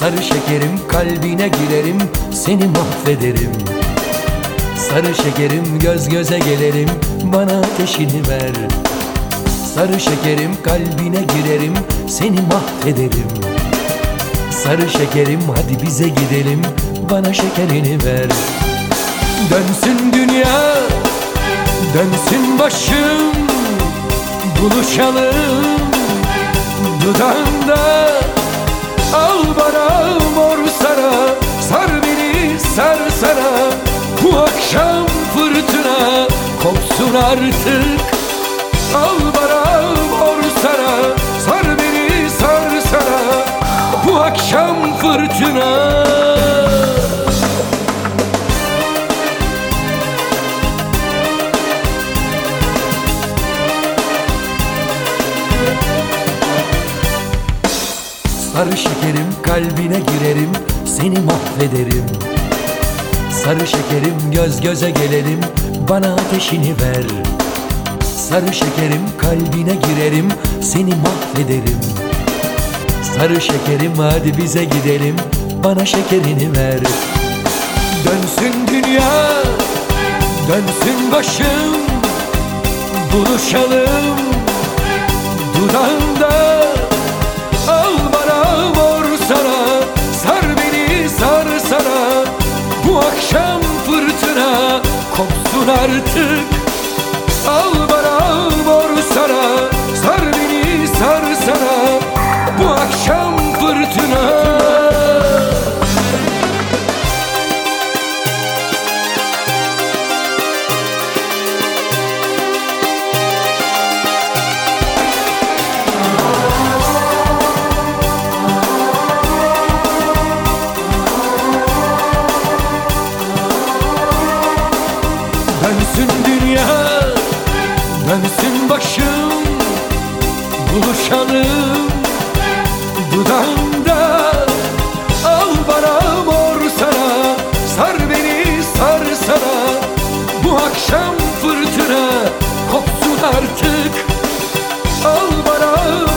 Sarı şekerim kalbine girerim Seni mahvederim. Sarı şekerim göz göze gelelim Bana ateşini ver. Sarı şekerim kalbine girerim Seni mahvederim. Sarı şekerim hadi bize gidelim Bana şekerini ver. Dönsün dünya Dönsün başım Buluşalım Dudağında Kopsun artık. Al bana mor sara Sar beni sar sara Bu akşam fırtına. Sarı şekerim kalbine girerim Seni mahvederim. Sarı şekerim göz göze gelelim Bana ateşini ver. Sarı şekerim kalbine girerim Seni mahvederim. Sarı şekerim hadi bize gidelim Bana şekerini ver. Dönsün dünya Dönsün başım Buluşalım Dudağında. Al bana mor sana Sar beni sar sana. Bu akşam Artık Sensin başım buluşalım. Dudağımda al bana mor sana Sar beni sar sana. Bu akşam fırtına kopsun artık. Al bana